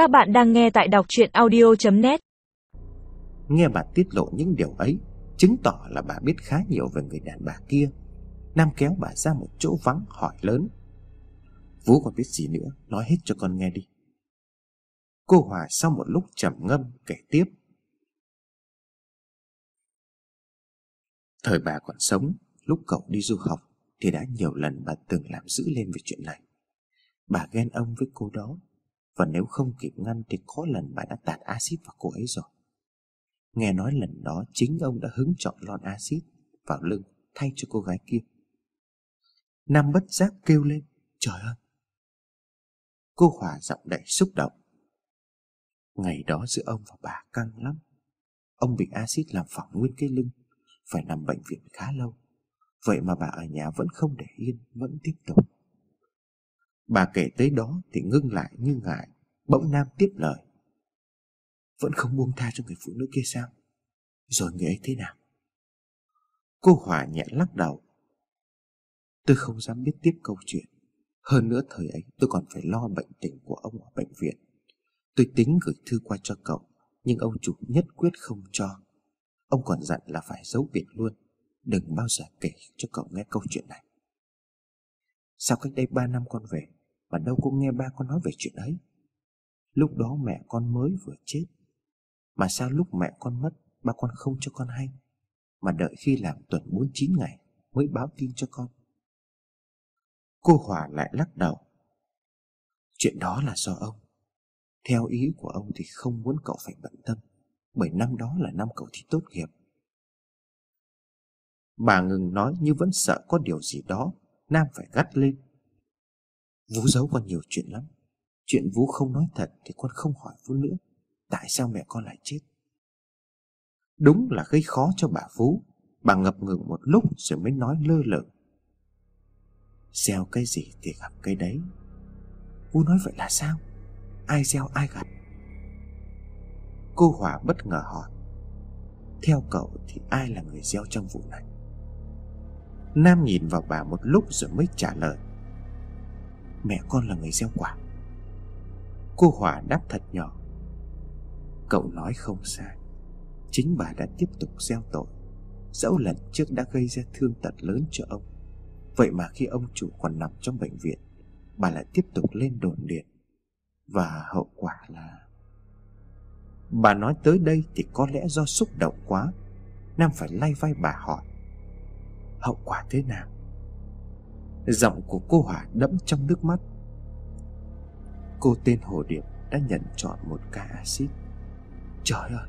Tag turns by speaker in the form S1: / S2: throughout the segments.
S1: Các bạn đang nghe tại đọc chuyện audio.net
S2: Nghe bà tiết lộ những điều ấy, Chứng tỏ là bà biết khá nhiều về người đàn bà kia. Nam kéo bà ra một chỗ vắng, hỏi lớn. Vũ còn biết gì nữa, Nói hết cho con nghe đi. Cô Hòa sau một lúc trầm ngâm, kể tiếp. Thời bà còn sống, Lúc cậu đi du học, Thì đã nhiều lần bà từng làm giữ lên về chuyện này. Bà ghen ông với cô đó. Và nếu không kịp ngăn Thì có lần bà đã tạt axit vào cô ấy rồi. Nghe nói lần đó Chính ông đã hứng chọn lon axit Vào lưng thay cho cô gái kia. Nam bất giác kêu lên, Trời ơi! Cô Hòa giọng đầy xúc động. Ngày đó giữa ông và bà căng lắm. Ông bị axit làm phỏng nguyên cái lưng, Phải nằm bệnh viện khá lâu. Vậy mà bà ở nhà vẫn không để yên, Vẫn tiếp tục. Bà kể tới đó thì ngưng lại như ngại, Bỗng Nam tiếp lời. Vẫn không buông tha cho người phụ nữ kia sao? Rồi người ấy thế nào? Cô Hòa nhẹ lắc đầu. Tôi không dám biết tiếp câu chuyện. Hơn nữa thời ấy, tôi còn phải lo bệnh tình của ông ở bệnh viện. Tôi tính gửi thư qua cho cậu, Nhưng ông chủ nhất quyết không cho. Ông còn dặn là phải giấu biệt luôn. Đừng bao giờ kể cho cậu nghe câu chuyện này. Sao cách đây ba năm con về mà đâu có nghe ba con nói về chuyện ấy. Lúc đó mẹ con mới vừa chết. Mà sao lúc mẹ con mất, Ba con không cho con hay? Mà đợi khi làm tuần 49 ngày Mới báo tin cho con. Cô Hòa lại lắc đầu. Chuyện đó là do ông. Theo ý của ông thì không muốn cậu phải bận tâm, Bởi năm đó là năm cậu thi tốt nghiệp. Bà ngừng nói như vẫn sợ có điều gì đó Nam phải gắt lên. Vũ giấu con nhiều chuyện lắm. Chuyện Vũ không nói thật Thì con không hỏi Vũ nữa. Tại sao mẹ con lại chết? Đúng là gây khó cho bà Vũ. Bà ngập ngừng một lúc rồi mới nói lơ lửng. Gieo cái gì thì gặp cái đấy. Vũ nói vậy là sao? Ai gieo ai gặp? Cô Hòa bất ngờ hỏi. Theo cậu thì ai là người gieo trong vụ này? Nam nhìn vào bà một lúc rồi mới trả lời. Mẹ con là người gieo quả. Cô Hòa đáp thật nhỏ. Cậu nói không sai. Chính bà đã tiếp tục gieo tội. Dẫu lần trước đã gây ra thương tật lớn cho ông. Vậy mà khi ông chủ còn nằm trong bệnh viện, Bà lại tiếp tục lên đồn điện Và hậu quả là Bà nói tới đây thì có lẽ do xúc động quá, Nam phải lay vai bà hỏi, Hậu quả thế nào? Giọng của cô Hòa đẫm trong nước mắt. Cô tên Hồ Điệp đã nhận chọn một ca axit Trời ơi!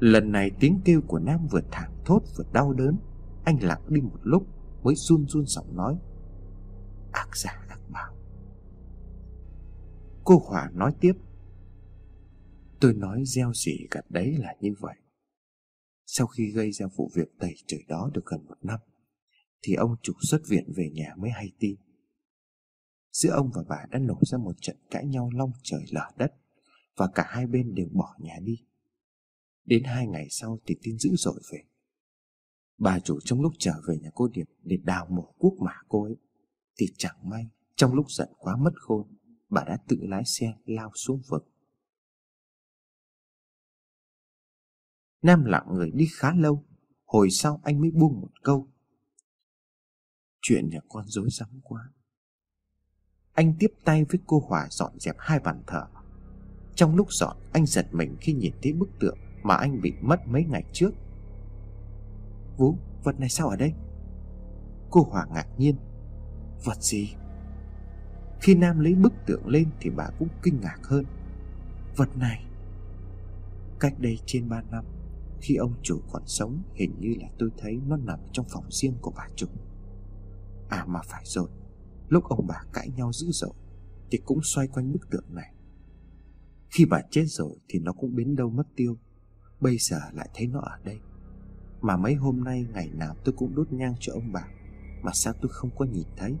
S2: Lần này tiếng kêu của Nam vừa thảm thốt vừa đau đớn, Anh lặng đi một lúc mới run run giọng nói. Ác giả ác bảo. Cô Hòa nói tiếp. Tôi nói gieo gì gặt đấy là như vậy. Sau khi gây ra vụ việc tẩy trời đó được gần một năm thì ông chủ xuất viện về nhà mới hay tin. Giữa ông và bà đã nổ ra một trận cãi nhau long trời lở đất, Và cả hai bên đều bỏ nhà đi. Đến hai ngày sau thì tin dữ dội về. Bà chủ trong lúc trở về nhà cô Điệp để đào mổ quốc mả cô ấy, Thì chẳng may Trong lúc giận quá mất khôn, Bà đã tự lái xe lao xuống vực. Nam lặng người đi khá lâu, Hồi sau anh mới buông một câu Chuyện nhà con dối rắm quá. Anh tiếp tay với cô Hòa dọn dẹp hai bàn thờ. Trong lúc dọn anh giật mình khi nhìn thấy bức tượng Mà anh bị mất mấy ngày trước. Vũ, vật này sao ở đây? Cô Hòa ngạc nhiên. Vật gì? Khi Nam lấy bức tượng lên thì bà cũng kinh ngạc hơn. Vật này? Cách đây trên 3 năm Khi ông chủ còn sống Hình như là tôi thấy nó nằm trong phòng riêng của bà chủ. À mà phải rồi, Lúc ông bà cãi nhau dữ dội Thì cũng xoay quanh bức tượng này. Khi bà chết rồi Thì nó cũng biến đâu mất tiêu, Bây giờ lại thấy nó ở đây. Mà mấy hôm nay ngày nào tôi cũng đốt nhang cho ông bà, Mà sao tôi không có nhìn thấy?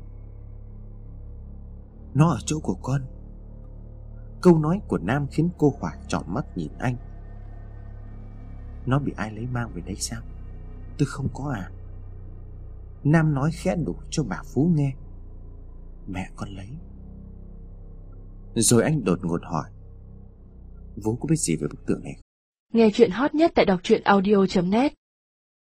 S2: Nó ở chỗ của con. Câu nói của Nam khiến cô Hòa tròn mắt nhìn anh. Nó bị ai lấy mang về đây sao? Tôi không có à? Nam nói khẽ đủ cho bà Phú nghe. Mẹ con lấy. Rồi anh đột ngột hỏi. Vũ có biết gì về bức tượng này
S3: Nghe chuyện hot nhất tại đọc truyện audio.net